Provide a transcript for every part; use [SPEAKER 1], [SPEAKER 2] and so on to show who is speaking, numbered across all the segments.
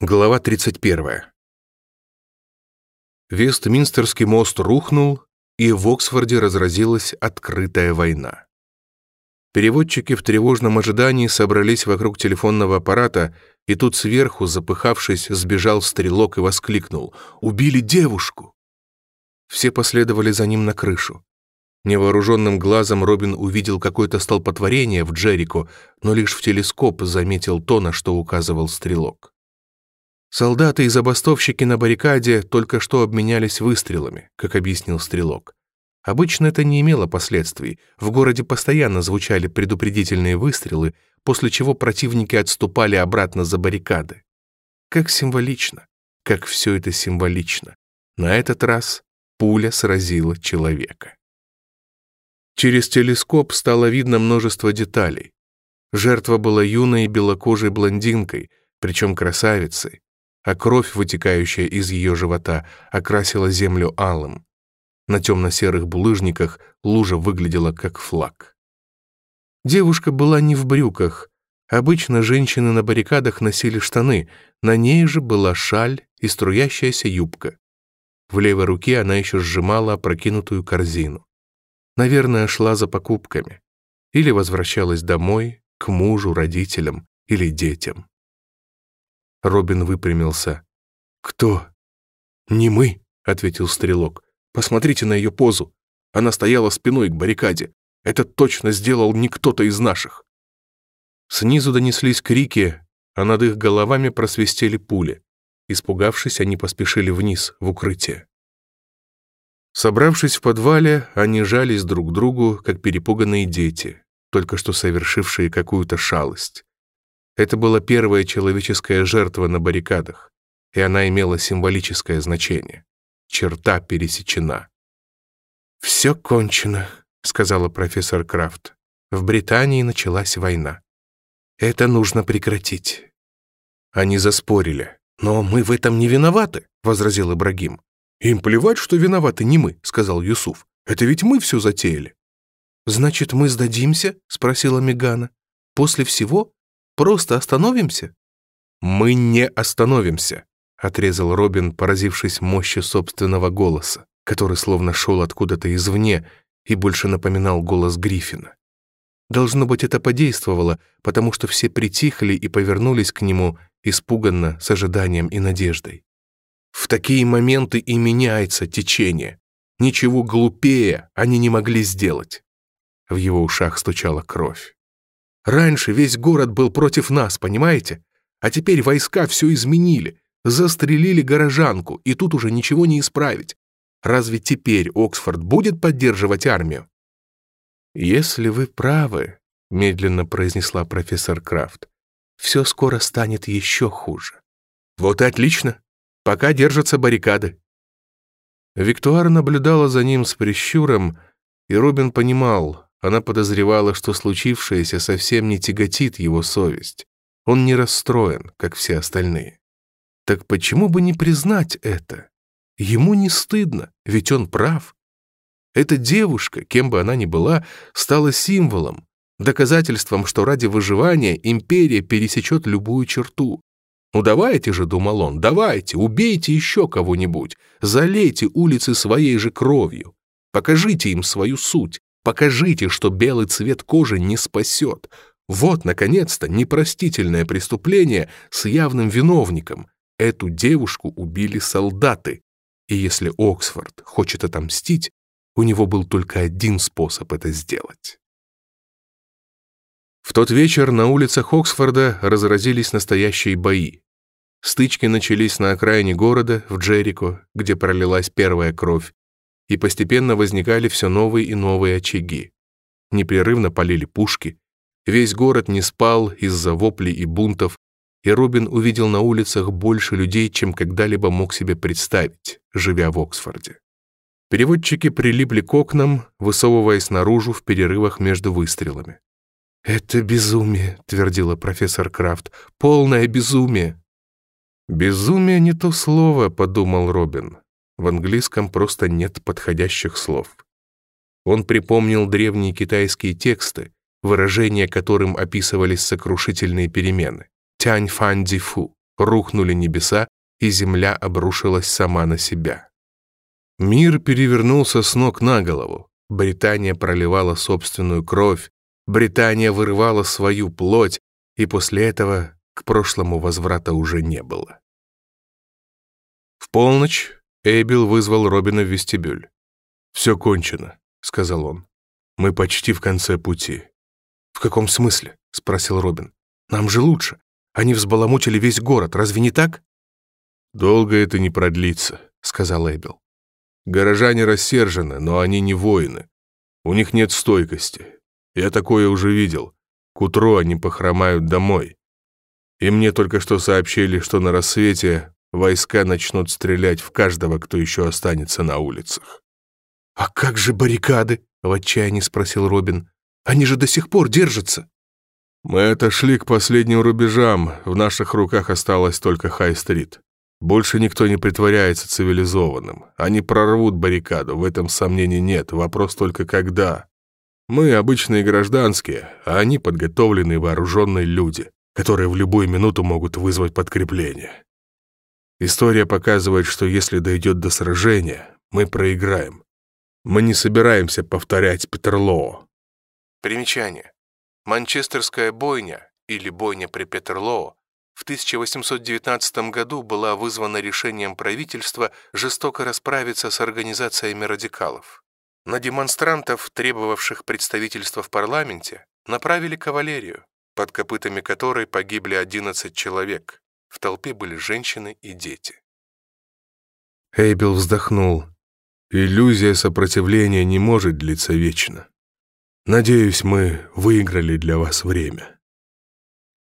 [SPEAKER 1] Глава 31. Вестминстерский мост рухнул, и в Оксфорде разразилась открытая война. Переводчики в тревожном ожидании собрались вокруг телефонного аппарата, и тут сверху, запыхавшись, сбежал стрелок и воскликнул «Убили девушку!». Все последовали за ним на крышу. Невооруженным глазом Робин увидел какое-то столпотворение в Джерико, но лишь в телескоп заметил то, на что указывал стрелок. Солдаты и забастовщики на баррикаде только что обменялись выстрелами, как объяснил стрелок. Обычно это не имело последствий. В городе постоянно звучали предупредительные выстрелы, после чего противники отступали обратно за баррикады. Как символично, как все это символично. На этот раз пуля сразила человека. Через телескоп стало видно множество деталей. Жертва была юной белокожей блондинкой, причем красавицей а кровь, вытекающая из ее живота, окрасила землю алым. На темно-серых булыжниках лужа выглядела как флаг. Девушка была не в брюках. Обычно женщины на баррикадах носили штаны, на ней же была шаль и струящаяся юбка. В левой руке она еще сжимала опрокинутую корзину. Наверное, шла за покупками. Или возвращалась домой, к мужу, родителям или детям. Робин выпрямился. «Кто?» «Не мы», — ответил стрелок. «Посмотрите на ее позу. Она стояла спиной к баррикаде. Это точно сделал не кто-то из наших». Снизу донеслись крики, а над их головами просвистели пули. Испугавшись, они поспешили вниз, в укрытие. Собравшись в подвале, они жались друг к другу, как перепуганные дети, только что совершившие какую-то шалость. Это была первая человеческая жертва на баррикадах, и она имела символическое значение. Черта пересечена. «Все кончено», — сказала профессор Крафт. «В Британии началась война. Это нужно прекратить». Они заспорили. «Но мы в этом не виноваты», — возразил Ибрагим. «Им плевать, что виноваты не мы», — сказал Юсуф. «Это ведь мы все затеяли». «Значит, мы сдадимся?» — спросила Мегана. «После всего, Просто остановимся». «Мы не остановимся», — отрезал Робин, поразившись мощью собственного голоса, который словно шел откуда-то извне и больше напоминал голос Гриффина. Должно быть, это подействовало, потому что все притихли и повернулись к нему, испуганно, с ожиданием и надеждой. В такие моменты и меняется течение. Ничего глупее они не могли сделать. В его ушах стучала кровь. Раньше весь город был против нас, понимаете? А теперь войска все изменили, застрелили горожанку, и тут уже ничего не исправить. Разве теперь Оксфорд будет поддерживать армию? «Если вы правы», — медленно произнесла профессор Крафт, «все скоро станет еще хуже». «Вот и отлично. Пока держатся баррикады». Виктуар наблюдала за ним с прищуром, и Робин понимал, она подозревала, что случившееся совсем не тяготит его совесть. Он не расстроен, как все остальные. Так почему бы не признать это? Ему не стыдно, ведь он прав. Эта девушка, кем бы она ни была, стала символом, доказательством, что ради выживания империя пересечет любую черту. «Ну давайте же», — думал он, — «давайте, убейте еще кого-нибудь, залейте улицы своей же кровью, покажите им свою суть, Покажите, что белый цвет кожи не спасет. Вот, наконец-то, непростительное преступление с явным виновником. Эту девушку убили солдаты. И если Оксфорд хочет отомстить, у него был только один способ это сделать. В тот вечер на улицах Оксфорда разразились настоящие бои. Стычки начались на окраине города, в Джерико, где пролилась первая кровь, и постепенно возникали все новые и новые очаги. Непрерывно полили пушки, весь город не спал из-за воплей и бунтов, и Робин увидел на улицах больше людей, чем когда-либо мог себе представить, живя в Оксфорде. Переводчики прилипли к окнам, высовываясь наружу в перерывах между выстрелами. «Это безумие», — твердила профессор Крафт, — «полное безумие». «Безумие — не то слово», — подумал Робин. В английском просто нет подходящих слов. Он припомнил древние китайские тексты, выражения которым описывались сокрушительные перемены. Тянь фан ди фу, рухнули небеса, и земля обрушилась сама на себя. Мир перевернулся с ног на голову. Британия проливала собственную кровь, Британия вырывала свою плоть, и после этого к прошлому возврата уже не было. В полночь Эйбил вызвал Робина в вестибюль. «Все кончено», — сказал он. «Мы почти в конце пути». «В каком смысле?» — спросил Робин. «Нам же лучше. Они взбаламутили весь город, разве не так?»
[SPEAKER 2] «Долго это не продлится», — сказал Эйбил. «Горожане рассержены, но они не воины. У них нет стойкости. Я такое уже видел. К утру они похромают домой. И мне только что сообщили, что на рассвете войска начнут стрелять в каждого, кто еще останется на улицах.
[SPEAKER 1] «А как же баррикады?» — в отчаянии спросил Робин. «Они же до сих пор держатся!»
[SPEAKER 2] «Мы отошли к последним рубежам. В наших руках осталась только Хай-стрит. Больше никто не притворяется цивилизованным. Они прорвут баррикаду, в этом сомнений нет. Вопрос только когда. Мы обычные гражданские, а они подготовленные вооруженные люди, которые в любую минуту могут вызвать подкрепление. История показывает, что если дойдет до сражения, мы проиграем. Мы не собираемся повторять Петерлоо.
[SPEAKER 1] Примечание. Манчестерская бойня или бойня при Петерлоо в 1819 году была вызвана решением правительства жестоко расправиться с организациями радикалов. На демонстрантов, требовавших представительства в парламенте, направили кавалерию, под копытами которой погибли 11 человек. В толпе были женщины и дети.
[SPEAKER 2] Эйбел вздохнул. «Иллюзия сопротивления не может длиться вечно. Надеюсь, мы выиграли для вас время».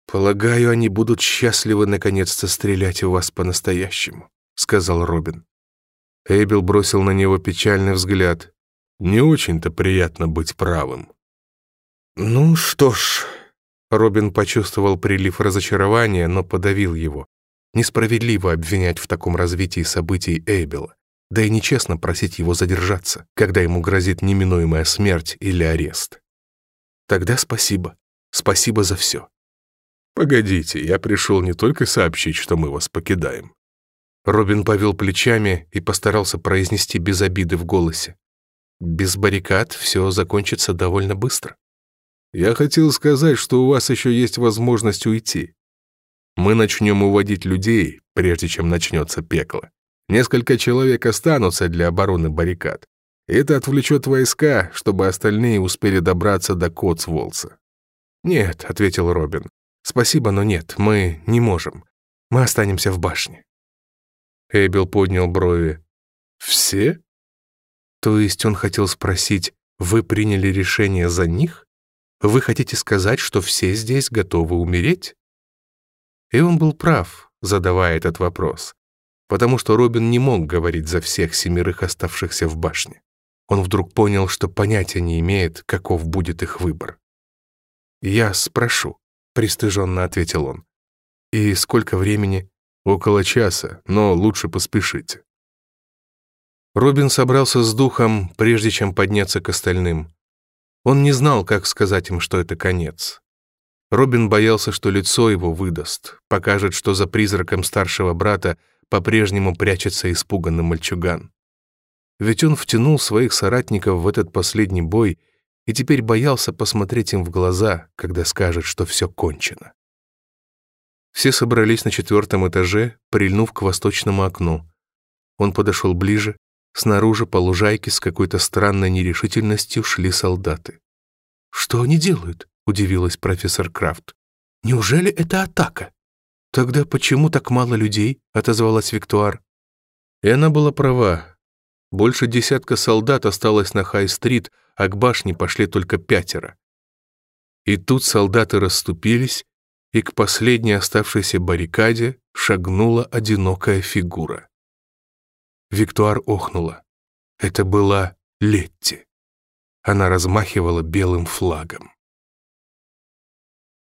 [SPEAKER 1] «Полагаю, они будут счастливы наконец-то стрелять в вас по-настоящему», — сказал Робин.
[SPEAKER 2] Эйбел бросил на него печальный взгляд. «Не очень-то приятно быть правым».
[SPEAKER 1] «Ну что ж», Робин почувствовал прилив разочарования, но подавил его. Несправедливо обвинять в таком развитии событий Эйбела, да и нечестно просить его задержаться, когда ему грозит неминуемая смерть или арест. Тогда спасибо. Спасибо за все.
[SPEAKER 2] «Погодите, я пришел не только сообщить, что мы вас покидаем».
[SPEAKER 1] Робин повел плечами и постарался произнести без обиды в голосе. «Без баррикад все закончится довольно быстро».
[SPEAKER 2] Я хотел сказать, что у вас еще есть возможность уйти. Мы начнем уводить людей, прежде чем начнется пекло. Несколько человек останутся для обороны баррикад. Это отвлечет войска, чтобы остальные успели добраться до Котсволса».
[SPEAKER 1] «Нет», — ответил Робин. «Спасибо, но нет, мы не можем. Мы останемся в башне».
[SPEAKER 2] Эбел поднял брови. «Все?»
[SPEAKER 1] То есть он хотел спросить, вы приняли решение за них? Вы хотите сказать, что все здесь готовы умереть? И он был прав, задавая этот вопрос, потому что Робин не мог говорить за всех семерых оставшихся в башне. Он вдруг понял, что понятия не имеет, каков будет их выбор. «Я спрошу», — пристыженно ответил он. «И сколько времени?»
[SPEAKER 2] «Около часа, но лучше поспешите».
[SPEAKER 1] Робин собрался с духом, прежде чем подняться к остальным. Он не знал, как сказать им, что это конец. Робин боялся, что лицо его выдаст, покажет, что за призраком старшего брата по-прежнему прячется испуганный мальчуган. Ведь он втянул своих соратников в этот последний бой и теперь боялся посмотреть им в глаза, когда скажет, что все кончено. Все собрались на четвертом этаже, прильнув к восточному окну. Он подошел ближе, Снаружи по лужайке с какой-то странной нерешительностью шли солдаты. «Что они делают?» — удивилась профессор Крафт. «Неужели это атака?» «Тогда почему так мало людей?» — отозвалась Виктуар.
[SPEAKER 2] И она была права. Больше десятка солдат осталось на Хай-стрит, а к башне пошли только пятеро. И тут солдаты расступились, и к последней оставшейся баррикаде шагнула одинокая фигура. Виктуар охнула. Это была Летти. Она размахивала белым флагом.